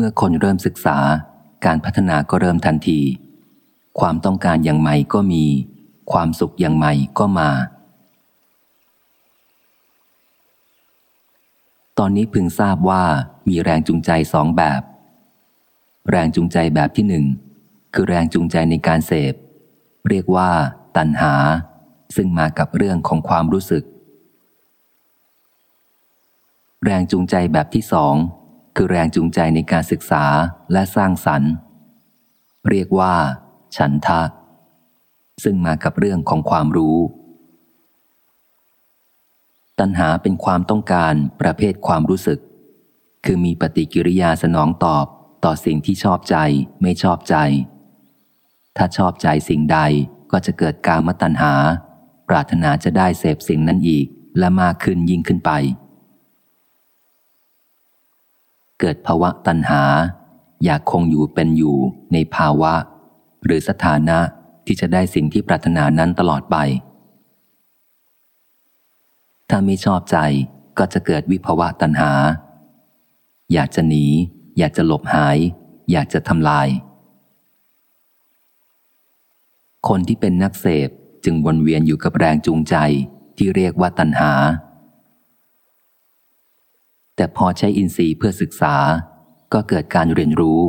เมื่อคนเริ่มศึกษา การพัฒนาก็เริ่มทันที ความต้องการอย่างใหม่ก็มี ความสุขอย่างใหม่ก็มา ตอนนี้พึงทราบว่ามีแรงจูงใจสองแบบ แรงจูงใจแบบที่หนึ่งคือแรงจูงใจในการเสพ เรียกว่า ตัณหา ซึ่งมากับเรื่องของความรู้สึก แรงจูงใจแบบที่สอง คือแรงจูงใจในการศึกษาและสร้างสรรค์ เรียกว่า ฉันทะ ซึ่งมากับเรื่องของความรู้ ตัณหาเป็นความต้องการประเภทความรู้สึก คือมีปฏิกิริยาสนองตอบต่อสิ่งที่ชอบใจไม่ชอบใจ ถ้าชอบใจสิ่งใดก็จะเกิดการมตัณหา ปรารถนาจะได้เสพสิ่งนั้นอีกและมากขึ้นยิ่งขึ้นไป เกิดภาวะตัณหา อยากคงอยู่เป็นอยู่ในภาวะ หรือสถานะที่จะได้สิ่งที่ปรารถนานั้นตลอดไป ถ้าไม่ชอบใจก็จะเกิดวิภาวะตัณหา อยากจะหนี อยากจะหลบหาย อยากจะทำลาย คนที่เป็นนักเสพจึงวนเวียนอยู่กับแรงจูงใจที่เรียกว่าตัณหา แต่พอใช้อินทรีย์เพื่อศึกษา ก็เกิดการเรียนรู้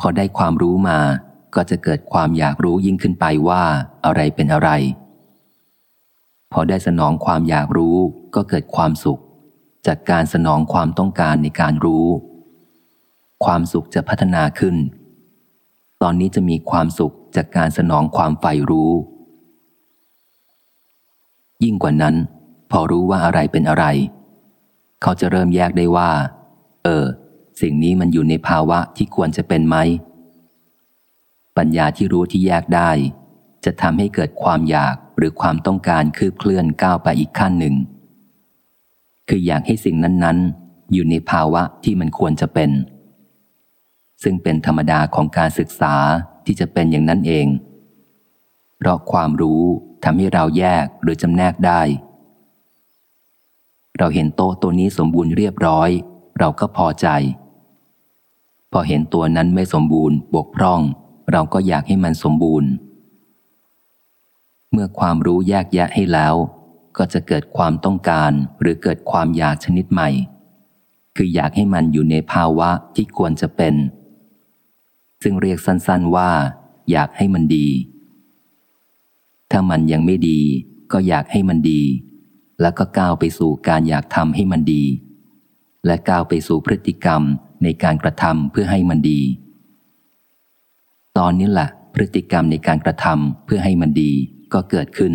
พอได้ความรู้มาก็จะเกิดความอยากรู้ยิ่งขึ้นไปว่าอะไรเป็นอะไร พอได้สนองความอยากรู้ก็เกิดความสุข จากการสนองความต้องการในการรู้ ความสุขจะพัฒนาขึ้น ตอนนี้จะมีความสุขจากการสนองความใฝ่รู้ ยิ่งกว่านั้น พอรู้ว่าอะไรเป็นอะไร เขาจะเริ่มแยกได้ว่า เออ สิ่งนี้มันอยู่ในภาวะที่ควรจะเป็นไหม ปัญญาที่รู้ที่แยกได้ จะทำให้เกิดความอยากหรือความต้องการคืบเคลื่อนก้าวไปอีกขั้นหนึ่ง คืออยากให้สิ่งนั้นๆ อยู่ในภาวะที่มันควรจะเป็น ซึ่งเป็นธรรมดาของการศึกษาที่จะเป็นอย่างนั้นเองเพราะความรู้ทำให้เราแยกหรือจำแนกได้ เราเห็นโต๊ะตัวนี้สมบูรณ์เรียบร้อย เราก็พอใจ พอเห็นตัวนั้นไม่สมบูรณ์บกพร่อง เราก็อยากให้มันสมบูรณ์ เมื่อความรู้แยกแยะให้แล้ว ก็จะเกิดความต้องการหรือเกิดความอยากชนิดใหม่ คืออยากให้มันอยู่ในภาวะที่ควรจะเป็น ซึ่งเรียกสั้นๆว่า อยากให้มันดี ถ้ามันยังไม่ดี ก็อยากให้มันดี แล้วก็ก้าวไปสู่การอยากทำให้มันดี และก้าวไปสู่พฤติกรรมในการกระทำเพื่อให้มันดี ตอนนี้แหละพฤติกรรมในการกระทำเพื่อให้มันดีก็เกิดขึ้น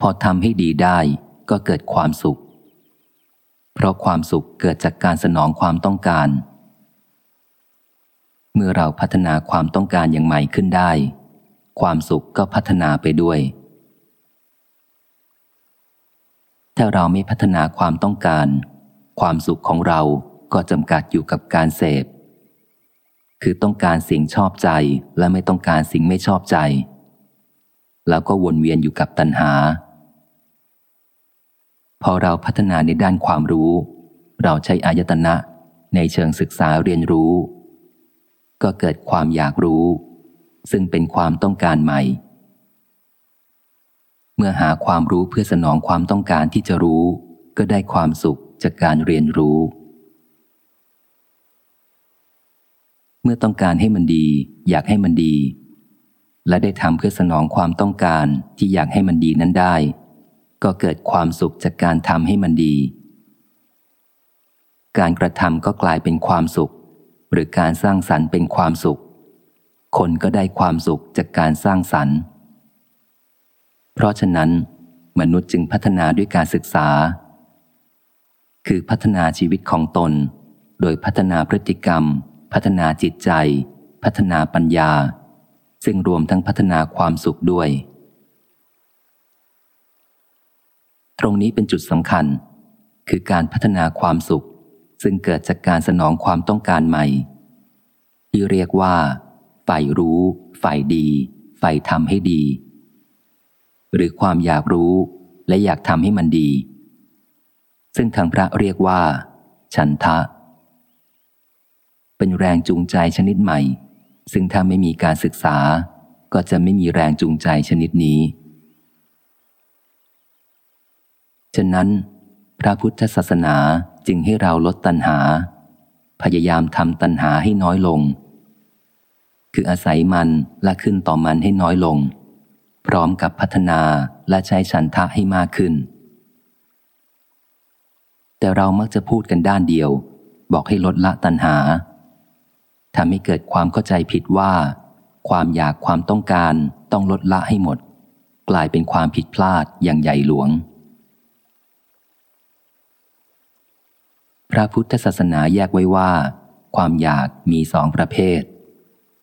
พอทำให้ดีได้ก็เกิดความสุข เพราะความสุขเกิดจากการสนองความต้องการ เมื่อเราพัฒนาความต้องการอย่างใหม่ขึ้นได้ ความสุขก็พัฒนาไปด้วย ถ้าเราไม่พัฒนาความต้องการ ความสุขของเราก็จำกัดอยู่กับการเสพ คือต้องการสิ่งชอบใจและไม่ต้องการสิ่งไม่ชอบใจ แล้วก็วนเวียนอยู่กับตัณหา พอเราพัฒนาในด้านความรู้ เราใช้อายตนะในเชิงศึกษาเรียนรู้ ก็เกิดความอยากรู้ ซึ่งเป็นความต้องการใหม่ เมื่อหาความรู้เพื่อสนองความต้องการที่จะรู้ ก็ได้ความสุขจากการเรียนรู้ เมื่อต้องการให้มันดี อยากให้มันดี และได้ทำเพื่อสนองความต้องการที่อยากให้มันดีนั้นได้ ก็เกิดความสุขจากการทำให้มันดี การกระทำก็กลายเป็นความสุข หรือการสร้างสรรค์เป็นความสุข คนก็ได้ความสุขจากการสร้างสรรค์ เพราะฉะนั้น มนุษย์จึงพัฒนาด้วยการศึกษา คือพัฒนาชีวิตของตน โดยพัฒนาพฤติกรรม พัฒนาจิตใจ พัฒนาปัญญา ซึ่งรวมทั้งพัฒนาความสุขด้วย ตรงนี้เป็นจุดสำคัญ คือการพัฒนาความสุข ซึ่งเกิดจากการสนองความต้องการใหม่ ที่เรียกว่าฝ่ายรู้ ฝ่ายดี ฝ่ายทำให้ดี หรือความอยากรู้และอยากทำให้มันดี ซึ่งทางพระเรียกว่า ฉันทะ เป็นแรงจูงใจชนิดใหม่ ซึ่งถ้าไม่มีการศึกษา ก็จะไม่มีแรงจูงใจชนิดนี้ ฉะนั้น พระพุทธศาสนาจึงให้เราลดตัณหา พยายามทำตัณหาให้น้อยลง คืออาศัยมันและขึ้นต่อมันให้น้อยลง พร้อมกับพัฒนาและใช้ฉันทะให้มากขึ้น แต่เรามักจะพูดกันด้านเดียว บอกให้ลดละตัณหาทำให้เกิดความเข้าใจผิดว่า ความอยากความต้องการต้องลดละให้หมด กลายเป็นความผิดพลาดอย่างใหญ่หลวง พระพุทธศาสนาแยกไว้ว่า ความอยากมีสองประเภท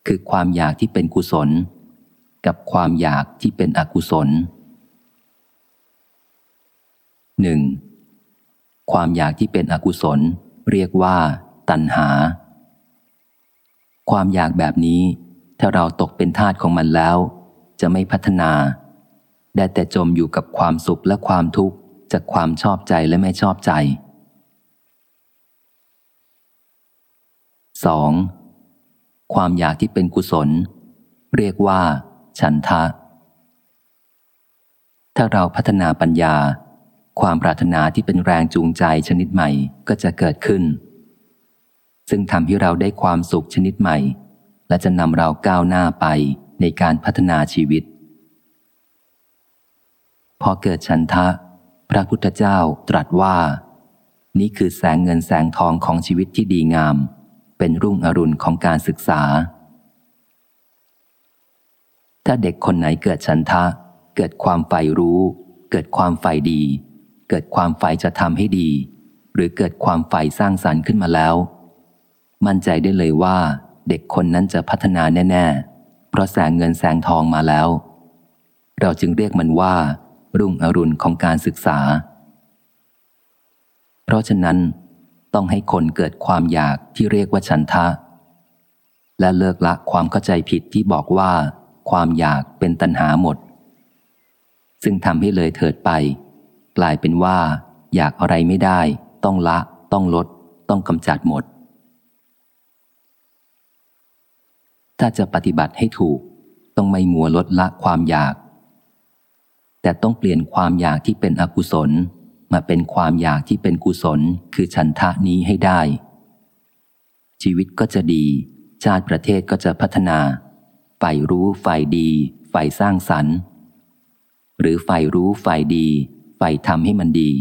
คือความอยากที่เป็นกุศล กับความอยากที่เป็นอกุศลหนึ่งความอยากที่เป็นอกุศล เรียกว่า ตัณหา ความอยากแบบนี้ถ้าเราตกเป็นทาสของมันแล้ว จะไม่พัฒนา ได้แต่จมอยู่กับความสุขและความทุกข์จากความชอบใจและไม่ชอบใจ 2. ความอยากที่เป็นกุศล เรียกว่า ฉันทะ ถ้าเราพัฒนาปัญญา ความปรารถนาที่เป็นแรงจูงใจชนิดใหม่ก็จะเกิดขึ้น ซึ่งทำให้เราได้ความสุขชนิดใหม่ และจะนำเราก้าวหน้าไปในการพัฒนาชีวิต พอเกิดฉันทะ พระพุทธเจ้าตรัสว่า นี่คือแสงเงินแสงทองของชีวิตที่ดีงาม เป็นรุ่งอรุณของการศึกษา ถ้าเด็กคนไหนเกิดฉันทะ เกิดความใฝ่รู้ เกิดความใฝ่ดี เกิดความใฝ่จะทำให้ดี หรือเกิดความใฝ่สร้างสรรค์ขึ้นมาแล้ว มั่นใจได้เลยว่า เด็กคนนั้นจะพัฒนาแน่ ๆ เพราะแสงเงินแสงทองมาแล้ว เราจึงเรียกมันว่า รุ่งอรุณของการศึกษา เพราะฉะนั้น ต้องให้คนเกิดความอยากที่เรียกว่าฉันทะ และเลิกละความเข้าใจผิดที่บอกว่า ความอยากเป็นตัณหาหมด ซึ่งทำให้เลยเถิดไป กลายเป็นว่า อยากอะไรไม่ได้ ต้องละ ต้องลด ต้องกำจัดหมด ถ้าจะปฏิบัติให้ถูก ต้องไม่มัวลดละความอยาก แต่ต้องเปลี่ยนความอยากที่เป็นอกุศล มาเป็นความอยากที่เป็นกุศล คือฉันทะนี้ให้ได้ ชีวิตก็จะดี ชาติประเทศก็จะพัฒนา ฝ่ายรู้ฝ่ายดีฝ่ายสร้างสรรค์ หรือฝ่ายรู้ฝ่ายดีฝ่ายทำให้มันดี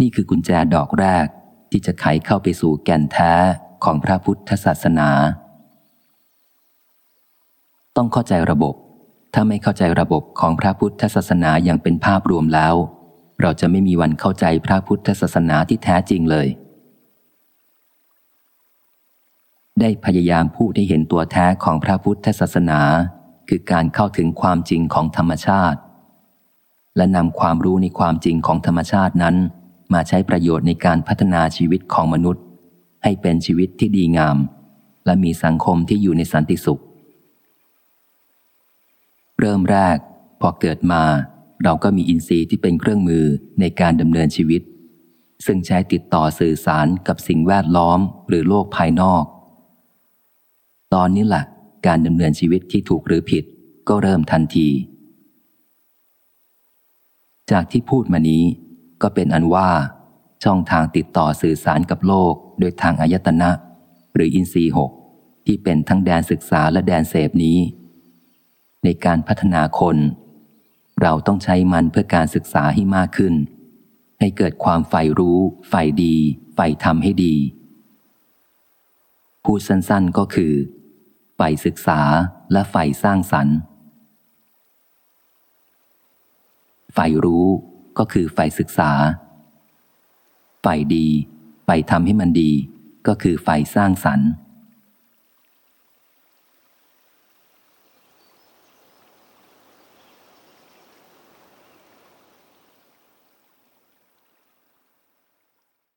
นี่คือกุญแจดอกแรกที่จะไขเข้าไปสู่แก่นแท้ของพระพุทธศาสนา ต้องเข้าใจระบบ ถ้าไม่เข้าใจระบบของพระพุทธศาสนาอย่างเป็นภาพรวมแล้ว เราจะไม่มีวันเข้าใจพระพุทธศาสนาที่แท้จริงเลย ได้พยายามพูดให้เห็นตัวแท้ของพระพุทธศาสนา คือการเข้าถึงความจริงของธรรมชาติ และนำความรู้ในความจริงของธรรมชาตินั้น มาใช้ประโยชน์ในการพัฒนาชีวิตของมนุษย์ ให้เป็นชีวิตที่ดีงาม และมีสังคมที่อยู่ในสันติสุข เริ่มแรก พอเกิดมา เราก็มีอินทรีย์ที่เป็นเครื่องมือในการดำเนินชีวิต ซึ่งใช้ติดต่อสื่อสารกับสิ่งแวดล้อมหรือโลกภายนอก ตอนนี้แหละการดำเนินชีวิตที่ถูกหรือผิด ก็เริ่มทันที จากที่พูดมานี้ ก็เป็นอันว่า ช่องทางติดต่อสื่อสารกับโลก โดยทางอายตนะ หรืออินทรีย์หกที่เป็นทั้งแดนศึกษาและแดนเสพนี้ ในการพัฒนาคน เราต้องใช้มันเพื่อการศึกษาให้มากขึ้น ให้เกิดความใฝ่รู้ใฝ่ดีใฝ่ทำให้ดี พูดสั้นๆก็คือ ฝ่ศึกษาและฝ่สร้างสรรค์ ฝ่รู้ก็คือฝ่ศึกษา ฝ่ายดี ฝ่ายทำให้มันดี ก็คือฝ่ายสร้างสรรค์